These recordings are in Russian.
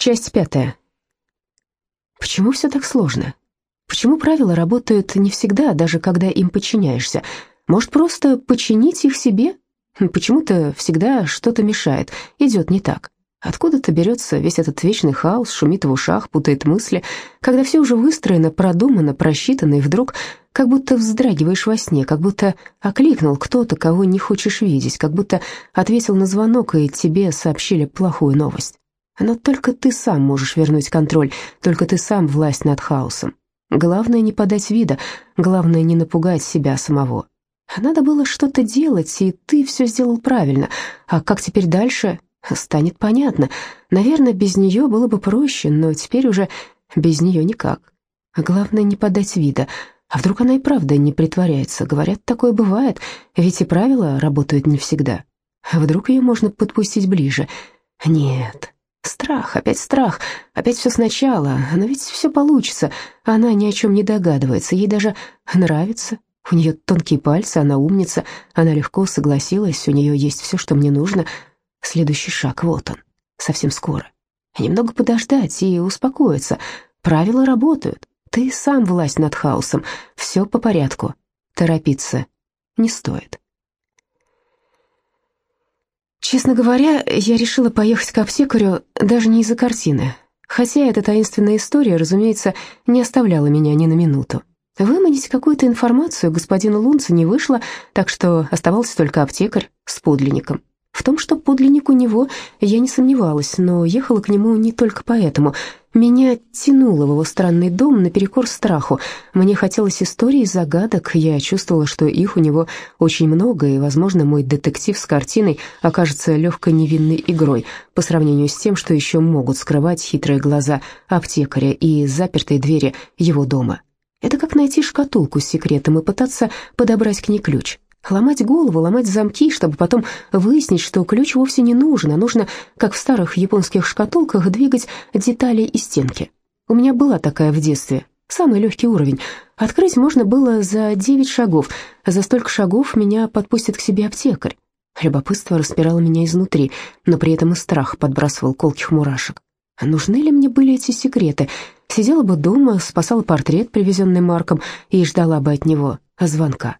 Часть пятая. Почему все так сложно? Почему правила работают не всегда, даже когда им подчиняешься? Может, просто починить их себе? Почему-то всегда что-то мешает, идет не так. Откуда-то берется весь этот вечный хаос, шумит в ушах, путает мысли, когда все уже выстроено, продумано, просчитано, и вдруг как будто вздрагиваешь во сне, как будто окликнул кто-то, кого не хочешь видеть, как будто ответил на звонок, и тебе сообщили плохую новость. Но только ты сам можешь вернуть контроль, только ты сам власть над хаосом. Главное не подать вида, главное не напугать себя самого. Надо было что-то делать, и ты все сделал правильно. А как теперь дальше, станет понятно. Наверное, без нее было бы проще, но теперь уже без нее никак. Главное не подать вида. А вдруг она и правда не притворяется? Говорят, такое бывает, ведь и правила работают не всегда. А вдруг ее можно подпустить ближе? Нет, Страх, опять страх, опять все сначала, но ведь все получится. Она ни о чем не догадывается, ей даже нравится. У нее тонкие пальцы, она умница, она легко согласилась, у нее есть все, что мне нужно. Следующий шаг, вот он, совсем скоро. Немного подождать и успокоиться. Правила работают. Ты сам власть над хаосом. Все по порядку. Торопиться не стоит. Честно говоря, я решила поехать к аптекарю даже не из-за картины, хотя эта таинственная история, разумеется, не оставляла меня ни на минуту. Выманить какую-то информацию господину Лунца не вышло, так что оставался только аптекарь с подлинником. В том, что подлинник у него, я не сомневалась, но ехала к нему не только поэтому. Меня тянуло в его странный дом наперекор страху. Мне хотелось историй и загадок, я чувствовала, что их у него очень много, и, возможно, мой детектив с картиной окажется легкой невинной игрой по сравнению с тем, что еще могут скрывать хитрые глаза аптекаря и запертые двери его дома. Это как найти шкатулку с секретом и пытаться подобрать к ней ключ. Ломать голову, ломать замки, чтобы потом выяснить, что ключ вовсе не нужен, а нужно, как в старых японских шкатулках, двигать детали и стенки. У меня была такая в детстве, самый легкий уровень. Открыть можно было за девять шагов, за столько шагов меня подпустит к себе аптекарь. Любопытство распирало меня изнутри, но при этом и страх подбрасывал колких мурашек. нужны ли мне были эти секреты? Сидела бы дома, спасала портрет, привезенный Марком, и ждала бы от него звонка.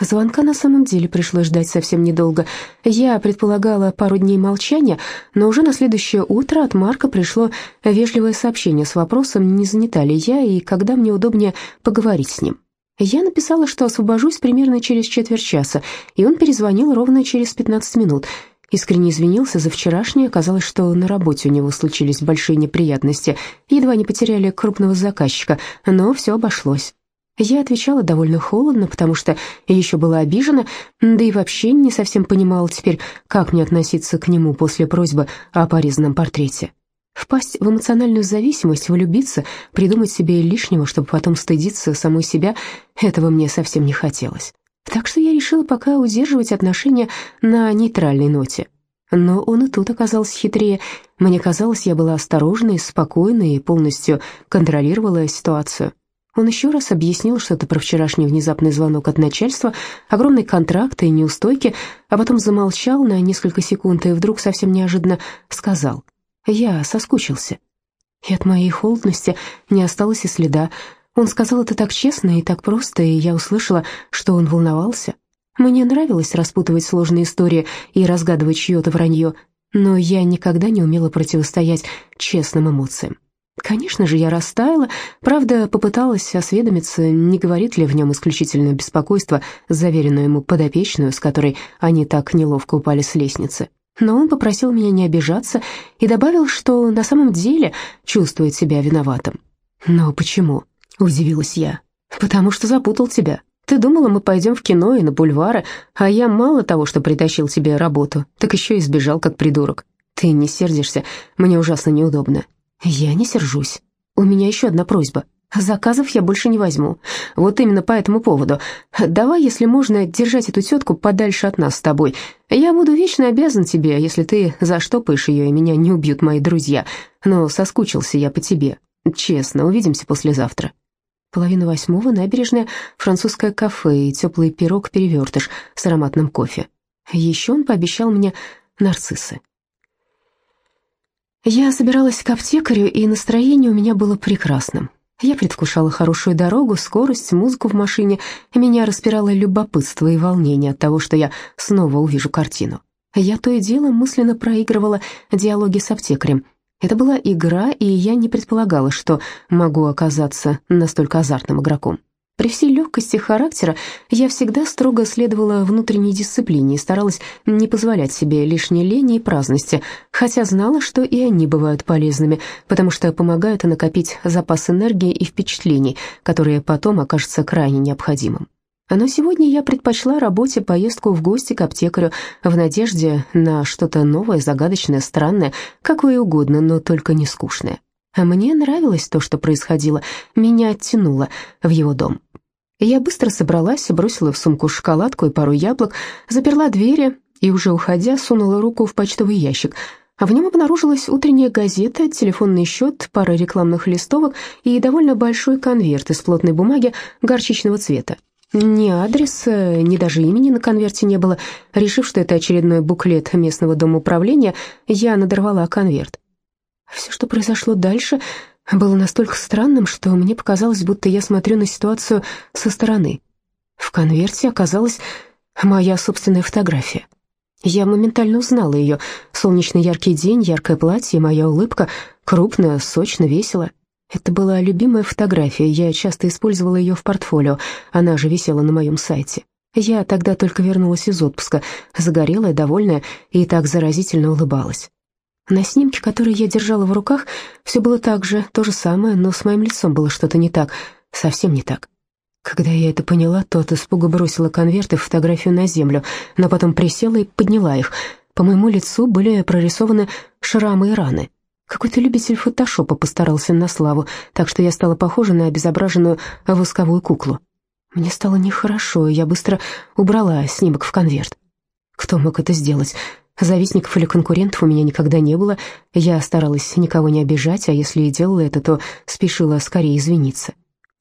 Звонка на самом деле пришлось ждать совсем недолго. Я предполагала пару дней молчания, но уже на следующее утро от Марка пришло вежливое сообщение с вопросом, не занята ли я и когда мне удобнее поговорить с ним. Я написала, что освобожусь примерно через четверть часа, и он перезвонил ровно через 15 минут. Искренне извинился за вчерашнее, оказалось, что на работе у него случились большие неприятности, едва не потеряли крупного заказчика, но все обошлось. Я отвечала довольно холодно, потому что еще была обижена, да и вообще не совсем понимала теперь, как мне относиться к нему после просьбы о порезанном портрете. Впасть в эмоциональную зависимость, влюбиться, придумать себе лишнего, чтобы потом стыдиться самой себя, этого мне совсем не хотелось. Так что я решила пока удерживать отношения на нейтральной ноте. Но он и тут оказался хитрее. Мне казалось, я была осторожной, спокойной и полностью контролировала ситуацию. Он еще раз объяснил что-то про вчерашний внезапный звонок от начальства, огромный контракт и неустойки, а потом замолчал на несколько секунд и вдруг совсем неожиданно сказал «Я соскучился». И от моей холодности не осталось и следа. Он сказал это так честно и так просто, и я услышала, что он волновался. Мне нравилось распутывать сложные истории и разгадывать чье-то вранье, но я никогда не умела противостоять честным эмоциям. Конечно же, я растаяла, правда, попыталась осведомиться, не говорит ли в нем исключительно беспокойство, заверенную ему подопечную, с которой они так неловко упали с лестницы. Но он попросил меня не обижаться и добавил, что на самом деле чувствует себя виноватым. «Но почему?» — удивилась я. «Потому что запутал тебя. Ты думала, мы пойдем в кино и на бульвары, а я мало того, что притащил тебе работу, так еще и сбежал, как придурок. Ты не сердишься, мне ужасно неудобно. «Я не сержусь. У меня еще одна просьба. Заказов я больше не возьму. Вот именно по этому поводу. Давай, если можно, держать эту тетку подальше от нас с тобой. Я буду вечно обязан тебе, если ты заштопаешь ее, и меня не убьют мои друзья. Но соскучился я по тебе. Честно, увидимся послезавтра». Половина восьмого, набережная, французское кафе и теплый пирог-перевертыш с ароматным кофе. Еще он пообещал мне нарциссы. Я собиралась к аптекарю, и настроение у меня было прекрасным. Я предвкушала хорошую дорогу, скорость, музыку в машине. Меня распирало любопытство и волнение от того, что я снова увижу картину. Я то и дело мысленно проигрывала диалоги с аптекарем. Это была игра, и я не предполагала, что могу оказаться настолько азартным игроком. При всей легкости характера я всегда строго следовала внутренней дисциплине и старалась не позволять себе лишней лени и праздности, хотя знала, что и они бывают полезными, потому что помогают накопить запас энергии и впечатлений, которые потом окажутся крайне необходимым. Но сегодня я предпочла работе поездку в гости к аптекарю в надежде на что-то новое, загадочное, странное, какое угодно, но только не скучное. А мне нравилось то, что происходило, меня оттянуло в его дом. Я быстро собралась, бросила в сумку шоколадку и пару яблок, заперла двери и, уже уходя, сунула руку в почтовый ящик. А в нем обнаружилась утренняя газета, телефонный счет, пара рекламных листовок и довольно большой конверт из плотной бумаги горчичного цвета. Ни адреса, ни даже имени на конверте не было. Решив, что это очередной буклет местного дома управления, я надорвала конверт. Все, что произошло дальше, было настолько странным, что мне показалось, будто я смотрю на ситуацию со стороны. В конверте оказалась моя собственная фотография. Я моментально узнала ее. Солнечный яркий день, яркое платье, моя улыбка, крупно, сочно, весело. Это была любимая фотография, я часто использовала ее в портфолио, она же висела на моем сайте. Я тогда только вернулась из отпуска, загорелая, довольная, и так заразительно улыбалась. На снимке, который я держала в руках, все было так же, то же самое, но с моим лицом было что-то не так, совсем не так. Когда я это поняла, то от испуга бросила конверт и фотографию на землю, но потом присела и подняла их. По моему лицу были прорисованы шрамы и раны. Какой-то любитель фотошопа постарался на славу, так что я стала похожа на обезображенную восковую куклу. Мне стало нехорошо, и я быстро убрала снимок в конверт. Кто мог это сделать? Завистников или конкурентов у меня никогда не было. Я старалась никого не обижать, а если и делала это, то спешила скорее извиниться.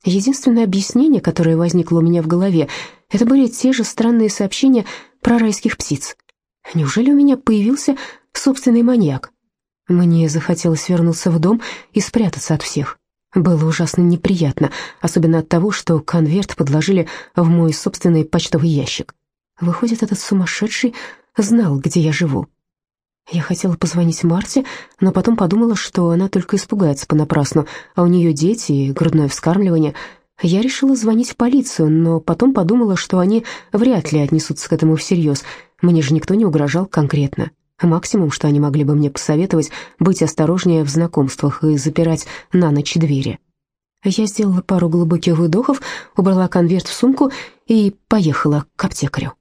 Единственное объяснение, которое возникло у меня в голове, это были те же странные сообщения про райских птиц. Неужели у меня появился собственный маньяк? Мне захотелось вернуться в дом и спрятаться от всех. Было ужасно неприятно, особенно от того, что конверт подложили в мой собственный почтовый ящик. Выходит, этот сумасшедший знал, где я живу. Я хотела позвонить Марте, но потом подумала, что она только испугается понапрасну, а у нее дети и грудное вскармливание. Я решила звонить в полицию, но потом подумала, что они вряд ли отнесутся к этому всерьез. Мне же никто не угрожал конкретно. Максимум, что они могли бы мне посоветовать, быть осторожнее в знакомствах и запирать на ночь двери. Я сделала пару глубоких выдохов, убрала конверт в сумку и поехала к аптекарю.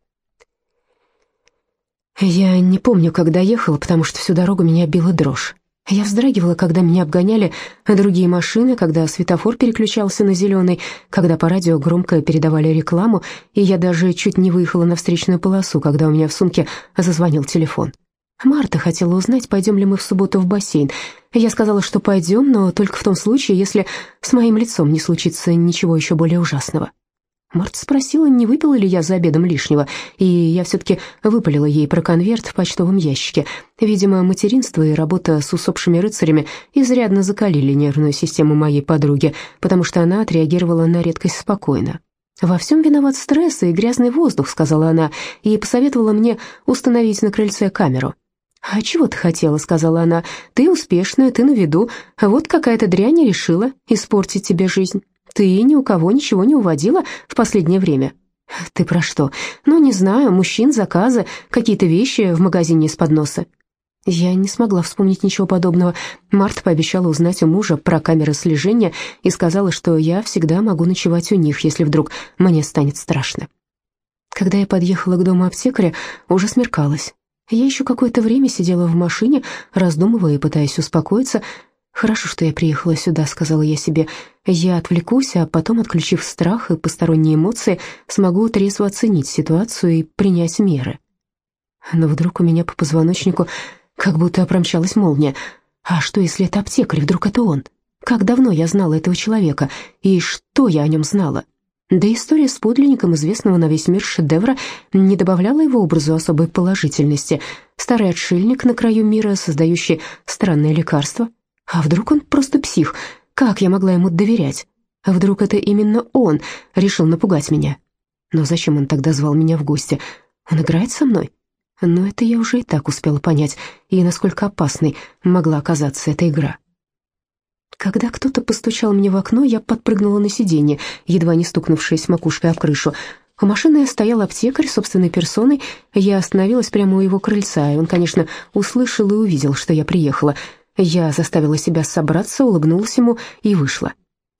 Я не помню, когда ехала, потому что всю дорогу меня била дрожь. Я вздрагивала, когда меня обгоняли другие машины, когда светофор переключался на зеленый, когда по радио громко передавали рекламу, и я даже чуть не выехала на встречную полосу, когда у меня в сумке зазвонил телефон. Марта хотела узнать, пойдем ли мы в субботу в бассейн. Я сказала, что пойдем, но только в том случае, если с моим лицом не случится ничего еще более ужасного. Марта спросила, не выпила ли я за обедом лишнего, и я все-таки выпалила ей про конверт в почтовом ящике. Видимо, материнство и работа с усопшими рыцарями изрядно закалили нервную систему моей подруги, потому что она отреагировала на редкость спокойно. «Во всем виноват стресс и грязный воздух», — сказала она, и посоветовала мне установить на крыльце камеру. «А чего ты хотела?» — сказала она. «Ты успешная, ты на виду, вот какая-то дрянь решила испортить тебе жизнь». Ты ни у кого ничего не уводила в последнее время?» «Ты про что? Ну, не знаю, мужчин, заказы, какие-то вещи в магазине из-под носа». Я не смогла вспомнить ничего подобного. Марта пообещала узнать у мужа про камеры слежения и сказала, что я всегда могу ночевать у них, если вдруг мне станет страшно. Когда я подъехала к дому аптекаря, уже смеркалось. Я еще какое-то время сидела в машине, раздумывая и пытаясь успокоиться, «Хорошо, что я приехала сюда», — сказала я себе. «Я отвлекусь, а потом, отключив страх и посторонние эмоции, смогу трезво оценить ситуацию и принять меры». Но вдруг у меня по позвоночнику как будто промчалась молния. «А что, если это аптекарь, вдруг это он? Как давно я знала этого человека, и что я о нем знала?» Да история с подлинником известного на весь мир шедевра не добавляла его образу особой положительности. Старый отшельник на краю мира, создающий странное лекарство. А вдруг он просто псих? Как я могла ему доверять? А вдруг это именно он решил напугать меня? Но зачем он тогда звал меня в гости? Он играет со мной? Но это я уже и так успела понять, и насколько опасной могла оказаться эта игра. Когда кто-то постучал мне в окно, я подпрыгнула на сиденье, едва не стукнувшись макушкой об крышу. У машины стоял аптекарь собственной персоной. Я остановилась прямо у его крыльца, и он, конечно, услышал и увидел, что я приехала. Я заставила себя собраться, улыбнулась ему и вышла.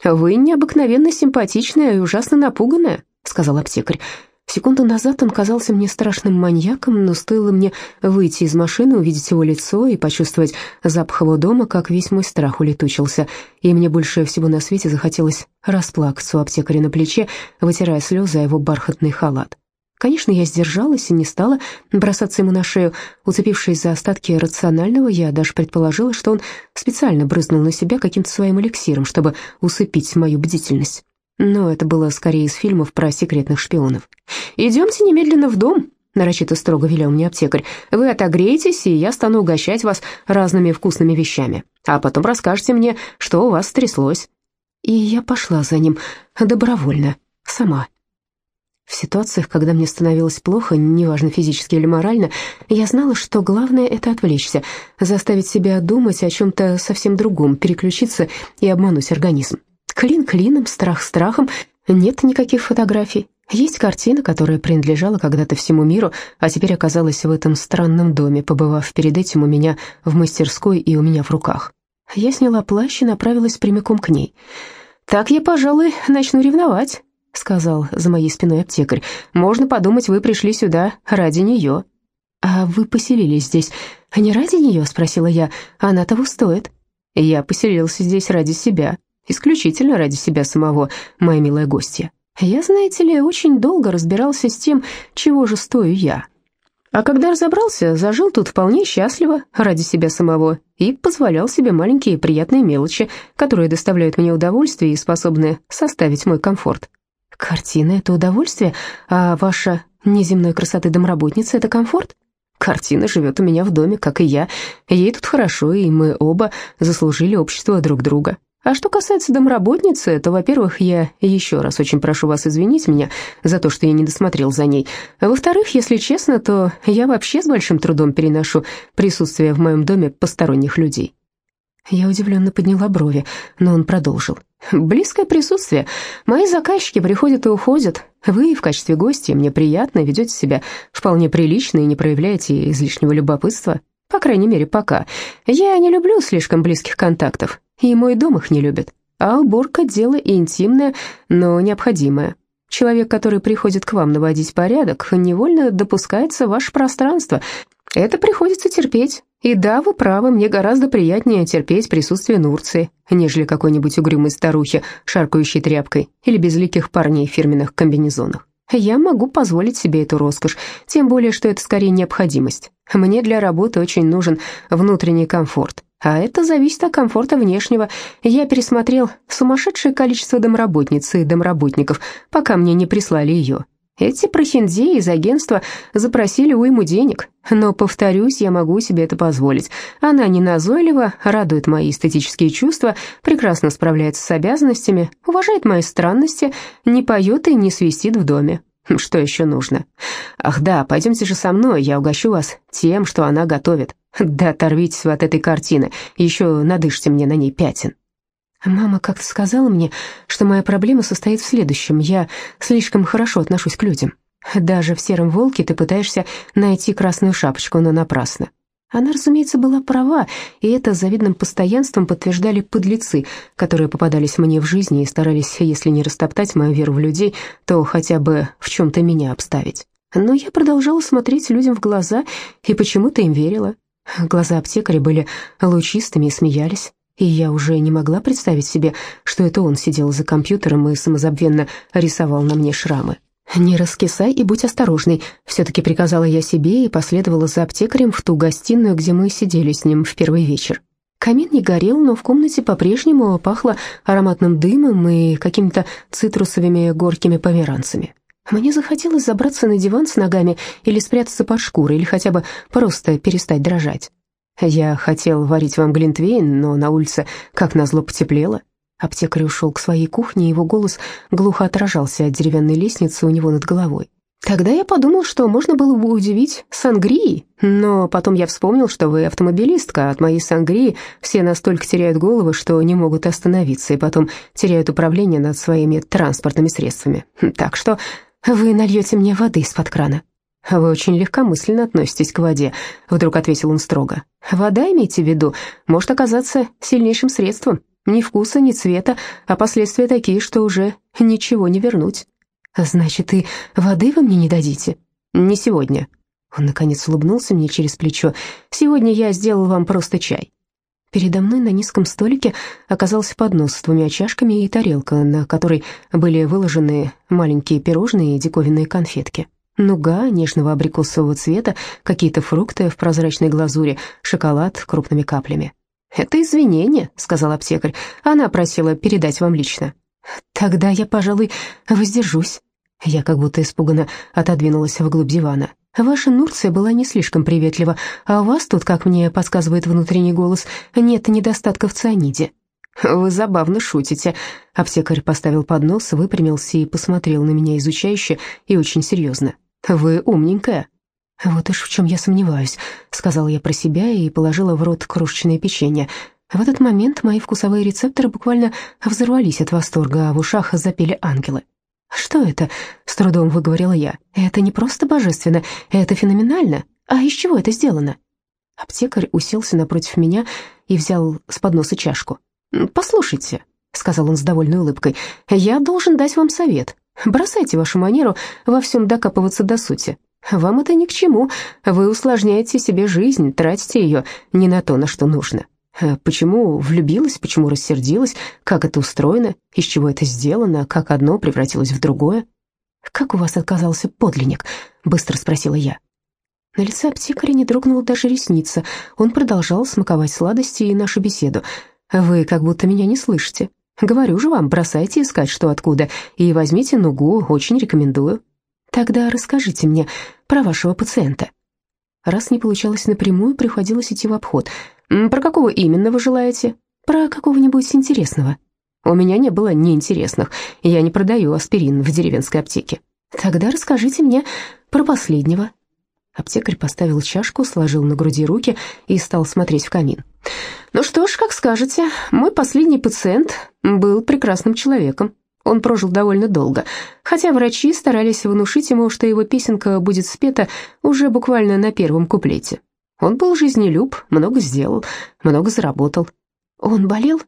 «Вы необыкновенно симпатичная и ужасно напуганная», — сказал аптекарь. Секунду назад он казался мне страшным маньяком, но стоило мне выйти из машины, увидеть его лицо и почувствовать запах его дома, как весь мой страх улетучился, и мне больше всего на свете захотелось расплакаться у аптекаря на плече, вытирая слезы о его бархатный халат. Конечно, я сдержалась и не стала бросаться ему на шею. Уцепившись за остатки рационального, я даже предположила, что он специально брызнул на себя каким-то своим эликсиром, чтобы усыпить мою бдительность но это было скорее из фильмов про секретных шпионов. «Идемте немедленно в дом», — нарочито строго велел мне аптекарь. «Вы отогреетесь, и я стану угощать вас разными вкусными вещами. А потом расскажете мне, что у вас стряслось». И я пошла за ним добровольно, сама. В ситуациях, когда мне становилось плохо, неважно физически или морально, я знала, что главное — это отвлечься, заставить себя думать о чем-то совсем другом, переключиться и обмануть организм. Клин клином, страх страхом, нет никаких фотографий. Есть картина, которая принадлежала когда-то всему миру, а теперь оказалась в этом странном доме, побывав перед этим у меня в мастерской и у меня в руках. Я сняла плащ и направилась прямиком к ней. «Так я, пожалуй, начну ревновать», — сказал за моей спиной аптекарь. «Можно подумать, вы пришли сюда ради нее». «А вы поселились здесь не ради нее?» — спросила я. «Она того стоит». «Я поселился здесь ради себя», исключительно ради себя самого, моя милая гостья. Я, знаете ли, очень долго разбирался с тем, чего же стою я. А когда разобрался, зажил тут вполне счастливо, ради себя самого, и позволял себе маленькие приятные мелочи, которые доставляют мне удовольствие и способны составить мой комфорт. Картина — это удовольствие, а ваша неземной красоты домработница — это комфорт? Картина живет у меня в доме, как и я. Ей тут хорошо, и мы оба заслужили общество друг друга. А что касается домработницы, то, во-первых, я еще раз очень прошу вас извинить меня за то, что я не досмотрел за ней. Во-вторых, если честно, то я вообще с большим трудом переношу присутствие в моем доме посторонних людей». Я удивленно подняла брови, но он продолжил. «Близкое присутствие. Мои заказчики приходят и уходят. Вы в качестве гостя мне приятно, ведете себя вполне прилично и не проявляете излишнего любопытства. По крайней мере, пока. Я не люблю слишком близких контактов и мой дом их не любит. А уборка – дело интимное, но необходимое. Человек, который приходит к вам наводить порядок, невольно допускается в ваше пространство. Это приходится терпеть. И да, вы правы, мне гораздо приятнее терпеть присутствие Нурции, нежели какой-нибудь угрюмой старухи, шаркающей тряпкой, или безликих парней в фирменных комбинезонах. Я могу позволить себе эту роскошь, тем более, что это скорее необходимость. Мне для работы очень нужен внутренний комфорт. А это зависит от комфорта внешнего. Я пересмотрел сумасшедшее количество домработниц и домработников, пока мне не прислали ее. Эти прохиндеи из агентства запросили уйму денег, но, повторюсь, я могу себе это позволить. Она не назойлива, радует мои эстетические чувства, прекрасно справляется с обязанностями, уважает мои странности, не поет и не свистит в доме. Что еще нужно? Ах да, пойдемте же со мной, я угощу вас тем, что она готовит. Да оторвитесь вы от этой картины, еще надышьте мне на ней пятен. Мама как-то сказала мне, что моя проблема состоит в следующем. Я слишком хорошо отношусь к людям. Даже в «Сером волке» ты пытаешься найти красную шапочку, но напрасно. Она, разумеется, была права, и это завидным постоянством подтверждали подлецы, которые попадались мне в жизни и старались, если не растоптать мою веру в людей, то хотя бы в чем-то меня обставить. Но я продолжала смотреть людям в глаза и почему-то им верила. Глаза аптекаря были лучистыми и смеялись, и я уже не могла представить себе, что это он сидел за компьютером и самозабвенно рисовал на мне шрамы. «Не раскисай и будь осторожной», — все-таки приказала я себе и последовала за аптекарем в ту гостиную, где мы сидели с ним в первый вечер. Камин не горел, но в комнате по-прежнему пахло ароматным дымом и какими-то цитрусовыми горькими померанцами. Мне захотелось забраться на диван с ногами или спрятаться под шкурой, или хотя бы просто перестать дрожать. Я хотел варить вам глинтвейн, но на улице, как назло, потеплело. Аптекарь ушел к своей кухне, и его голос глухо отражался от деревянной лестницы у него над головой. Тогда я подумал, что можно было бы удивить сангрией, но потом я вспомнил, что вы автомобилистка, а от моей сангрии все настолько теряют головы, что не могут остановиться, и потом теряют управление над своими транспортными средствами. Так что вы нальете мне воды из-под крана. «Вы очень легкомысленно относитесь к воде», — вдруг ответил он строго. «Вода, имейте в виду, может оказаться сильнейшим средством. Ни вкуса, ни цвета, а последствия такие, что уже ничего не вернуть». «Значит, и воды вы мне не дадите?» «Не сегодня». Он, наконец, улыбнулся мне через плечо. «Сегодня я сделал вам просто чай». Передо мной на низком столике оказался поднос с двумя чашками и тарелка, на которой были выложены маленькие пирожные и диковинные конфетки. Нуга нежного абрикосового цвета, какие-то фрукты в прозрачной глазури, шоколад крупными каплями. «Это извинение», — сказал аптекарь. «Она просила передать вам лично». «Тогда я, пожалуй, воздержусь». Я как будто испуганно отодвинулась вглубь дивана. «Ваша Нурция была не слишком приветлива, а у вас тут, как мне подсказывает внутренний голос, нет недостатка в цианиде». «Вы забавно шутите». Аптекарь поставил поднос, выпрямился и посмотрел на меня изучающе и очень серьезно. «Вы умненькая». «Вот уж в чем я сомневаюсь», — сказала я про себя и положила в рот крошечное печенье. В этот момент мои вкусовые рецепторы буквально взорвались от восторга, а в ушах запели ангелы. «Что это?» — с трудом выговорила я. «Это не просто божественно, это феноменально. А из чего это сделано?» Аптекарь уселся напротив меня и взял с подноса чашку. «Послушайте», — сказал он с довольной улыбкой, — «я должен дать вам совет. Бросайте вашу манеру во всем докапываться до сути. Вам это ни к чему. Вы усложняете себе жизнь, тратите ее не на то, на что нужно. Почему влюбилась, почему рассердилась, как это устроено, из чего это сделано, как одно превратилось в другое? «Как у вас отказался подлинник?» — быстро спросила я. На лице аптекаря не дрогнула даже ресница. Он продолжал смаковать сладости и нашу беседу. «Вы как будто меня не слышите. Говорю же вам, бросайте искать что откуда, и возьмите нугу, очень рекомендую. Тогда расскажите мне про вашего пациента». Раз не получалось напрямую, приходилось идти в обход. «Про какого именно вы желаете?» «Про какого-нибудь интересного». «У меня не было неинтересных. Я не продаю аспирин в деревенской аптеке». «Тогда расскажите мне про последнего». Аптекарь поставил чашку, сложил на груди руки и стал смотреть в камин. «Ну что ж, как скажете, мой последний пациент был прекрасным человеком. Он прожил довольно долго, хотя врачи старались внушить ему, что его песенка будет спета уже буквально на первом куплете. Он был жизнелюб, много сделал, много заработал. Он болел?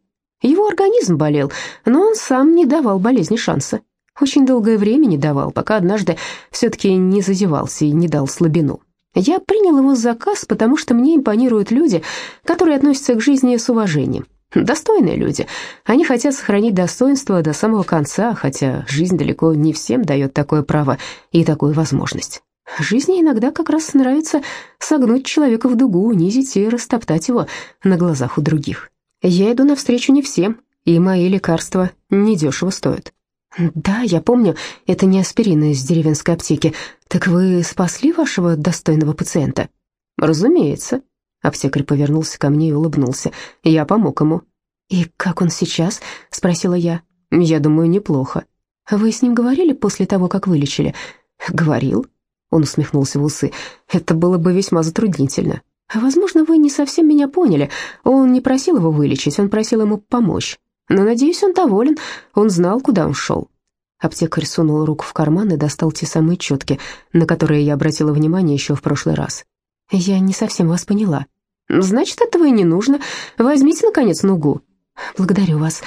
Его организм болел, но он сам не давал болезни шанса. Очень долгое время не давал, пока однажды все-таки не зазевался и не дал слабину. Я принял его заказ, потому что мне импонируют люди, которые относятся к жизни с уважением. Достойные люди. Они хотят сохранить достоинство до самого конца, хотя жизнь далеко не всем дает такое право и такую возможность. Жизни иногда как раз нравится согнуть человека в дугу, унизить и растоптать его на глазах у других. Я иду навстречу не всем, и мои лекарства недешево стоят. «Да, я помню, это не аспирин из деревенской аптеки. Так вы спасли вашего достойного пациента?» «Разумеется». Аптекарь повернулся ко мне и улыбнулся. «Я помог ему». «И как он сейчас?» — спросила я. «Я думаю, неплохо». «Вы с ним говорили после того, как вылечили?» «Говорил». Он усмехнулся в усы. «Это было бы весьма затруднительно. Возможно, вы не совсем меня поняли. Он не просил его вылечить, он просил ему помочь. Но, надеюсь, он доволен. Он знал, куда он шел. Аптекарь сунул руку в карман и достал те самые четки, на которые я обратила внимание еще в прошлый раз. Я не совсем вас поняла. Значит, этого и не нужно. Возьмите, наконец, нугу. Благодарю вас.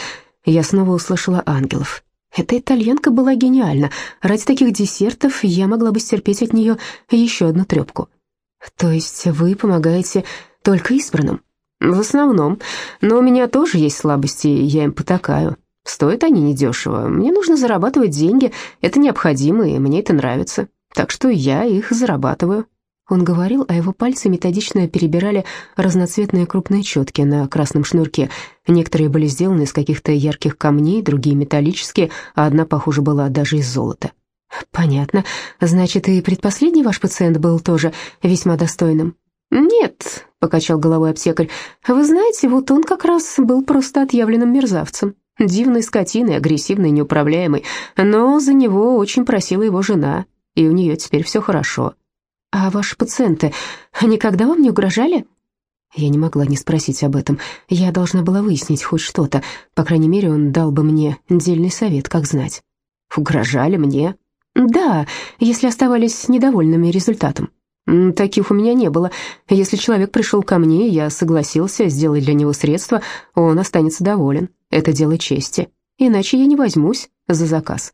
Я снова услышала ангелов. Эта итальянка была гениальна. Ради таких десертов я могла бы стерпеть от нее еще одну трепку. То есть вы помогаете только избранным? В основном. Но у меня тоже есть слабости, и я им потакаю. Стоят они недешево. Мне нужно зарабатывать деньги, это необходимо, и мне это нравится. Так что я их зарабатываю. Он говорил, а его пальцы методично перебирали разноцветные крупные четки на красном шнурке. Некоторые были сделаны из каких-то ярких камней, другие металлические, а одна, похоже, была даже из золота. «Понятно. Значит, и предпоследний ваш пациент был тоже весьма достойным?» «Нет», — покачал головой аптекарь, — «вы знаете, вот он как раз был просто отъявленным мерзавцем, дивной скотиной, агрессивной, неуправляемой, но за него очень просила его жена, и у нее теперь все хорошо». «А ваши пациенты никогда вам не угрожали?» Я не могла не спросить об этом. Я должна была выяснить хоть что-то. По крайней мере, он дал бы мне дельный совет, как знать. «Угрожали мне?» «Да, если оставались недовольными результатом. Таких у меня не было. Если человек пришел ко мне, я согласился сделать для него средства, он останется доволен. Это дело чести. Иначе я не возьмусь за заказ».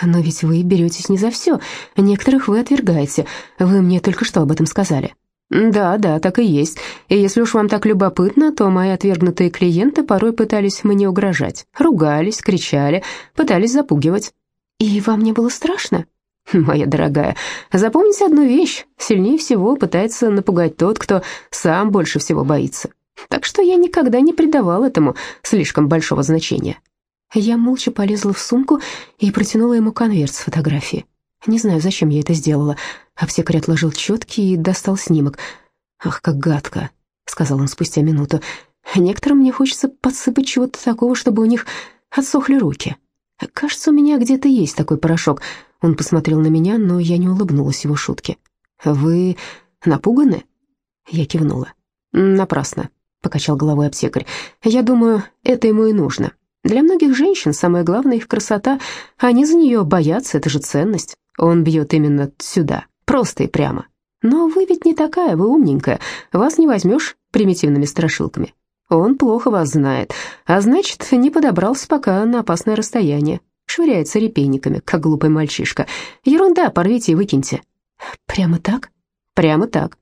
«Но ведь вы беретесь не за все. Некоторых вы отвергаете. Вы мне только что об этом сказали». «Да, да, так и есть. И если уж вам так любопытно, то мои отвергнутые клиенты порой пытались мне угрожать. Ругались, кричали, пытались запугивать». «И вам не было страшно?» «Моя дорогая, запомните одну вещь. Сильнее всего пытается напугать тот, кто сам больше всего боится. Так что я никогда не придавал этому слишком большого значения». Я молча полезла в сумку и протянула ему конверт с фотографией. Не знаю, зачем я это сделала. Аптекарь отложил четки и достал снимок. «Ах, как гадко», — сказал он спустя минуту. «Некоторым мне хочется подсыпать чего-то такого, чтобы у них отсохли руки. Кажется, у меня где-то есть такой порошок». Он посмотрел на меня, но я не улыбнулась его шутке. «Вы напуганы?» Я кивнула. «Напрасно», — покачал головой аптекарь. «Я думаю, это ему и нужно. Для многих женщин самое главное их красота. Они за нее боятся, это же ценность. Он бьет именно сюда, просто и прямо. Но вы ведь не такая, вы умненькая. Вас не возьмешь примитивными страшилками. Он плохо вас знает, а значит, не подобрался пока на опасное расстояние. Швыряется репейниками, как глупый мальчишка. Ерунда, порвите и выкиньте. Прямо так? Прямо так.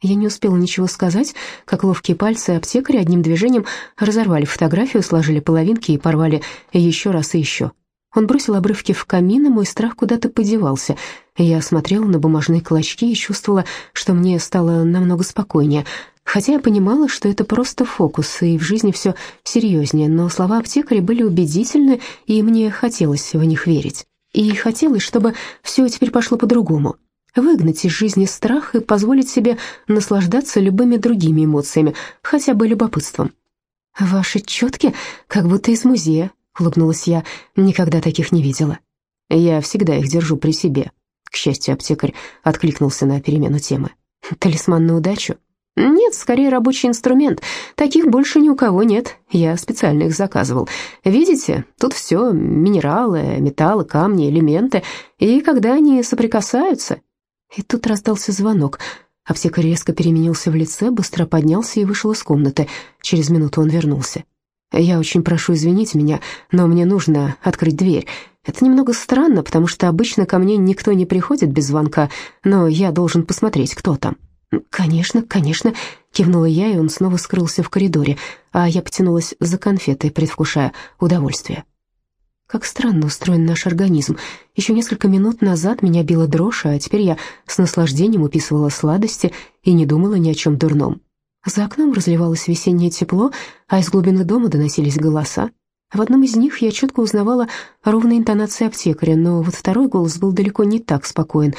Я не успела ничего сказать, как ловкие пальцы аптекаря одним движением разорвали фотографию, сложили половинки и порвали еще раз и еще. Он бросил обрывки в камин, и мой страх куда-то подевался. Я смотрела на бумажные клочки и чувствовала, что мне стало намного спокойнее. Хотя я понимала, что это просто фокус, и в жизни все серьезнее, но слова аптекаря были убедительны, и мне хотелось в них верить. И хотелось, чтобы все теперь пошло по-другому выгнать из жизни страх и позволить себе наслаждаться любыми другими эмоциями, хотя бы любопытством. «Ваши четки как будто из музея», — улыбнулась я, — «никогда таких не видела». «Я всегда их держу при себе», — к счастью, аптекарь откликнулся на перемену темы. «Талисман на удачу?» «Нет, скорее рабочий инструмент. Таких больше ни у кого нет. Я специально их заказывал. Видите, тут все минералы, металлы, камни, элементы. И когда они соприкасаются, и тут раздался звонок. Аптекарь резко переменился в лице, быстро поднялся и вышел из комнаты. Через минуту он вернулся. «Я очень прошу извинить меня, но мне нужно открыть дверь. Это немного странно, потому что обычно ко мне никто не приходит без звонка, но я должен посмотреть, кто там». «Конечно, конечно», — кивнула я, и он снова скрылся в коридоре, а я потянулась за конфетой, предвкушая удовольствие. Как странно устроен наш организм. Еще несколько минут назад меня била дрожь, а теперь я с наслаждением уписывала сладости и не думала ни о чем дурном. За окном разливалось весеннее тепло, а из глубины дома доносились голоса. В одном из них я четко узнавала ровные интонации аптекаря, но вот второй голос был далеко не так спокоен.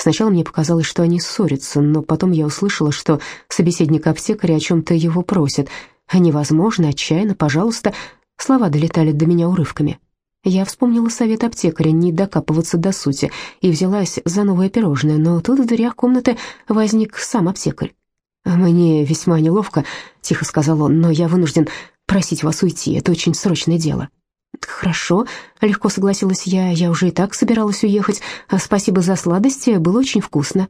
Сначала мне показалось, что они ссорятся, но потом я услышала, что собеседник аптекаря о чем-то его просит. «Невозможно, отчаянно, пожалуйста». Слова долетали до меня урывками. Я вспомнила совет аптекаря не докапываться до сути и взялась за новое пирожное, но тут в дверях комнаты возник сам аптекарь. «Мне весьма неловко», — тихо сказал он, — «но я вынужден просить вас уйти, это очень срочное дело». «Хорошо», — легко согласилась я, — «я уже и так собиралась уехать. Спасибо за сладости, было очень вкусно».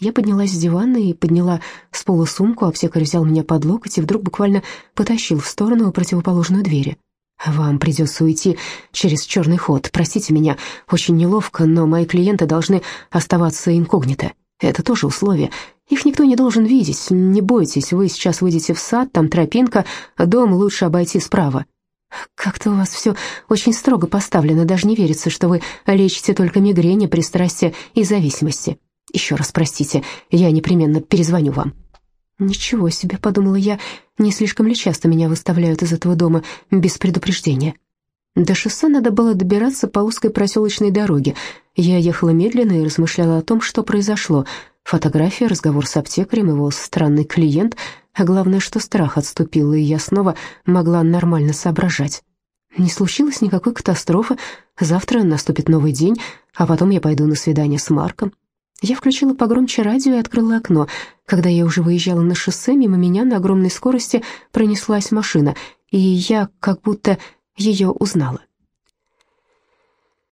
Я поднялась с дивана и подняла с пола сумку, аптекарь взял меня под локоть и вдруг буквально потащил в сторону противоположную двери. «Вам придется уйти через черный ход. Простите меня, очень неловко, но мои клиенты должны оставаться инкогнито. Это тоже условие. Их никто не должен видеть. Не бойтесь, вы сейчас выйдете в сад, там тропинка, дом лучше обойти справа». «Как-то у вас все очень строго поставлено, даже не верится, что вы лечите только мигрени, пристрастия и зависимости». Еще раз простите, я непременно перезвоню вам». «Ничего себе», — подумала я, — «не слишком ли часто меня выставляют из этого дома без предупреждения?» До шоссе надо было добираться по узкой проселочной дороге. Я ехала медленно и размышляла о том, что произошло. Фотография, разговор с аптекарем, его странный клиент, а главное, что страх отступил, и я снова могла нормально соображать. Не случилось никакой катастрофы, завтра наступит новый день, а потом я пойду на свидание с Марком. Я включила погромче радио и открыла окно. Когда я уже выезжала на шоссе, мимо меня на огромной скорости пронеслась машина, и я как будто ее узнала.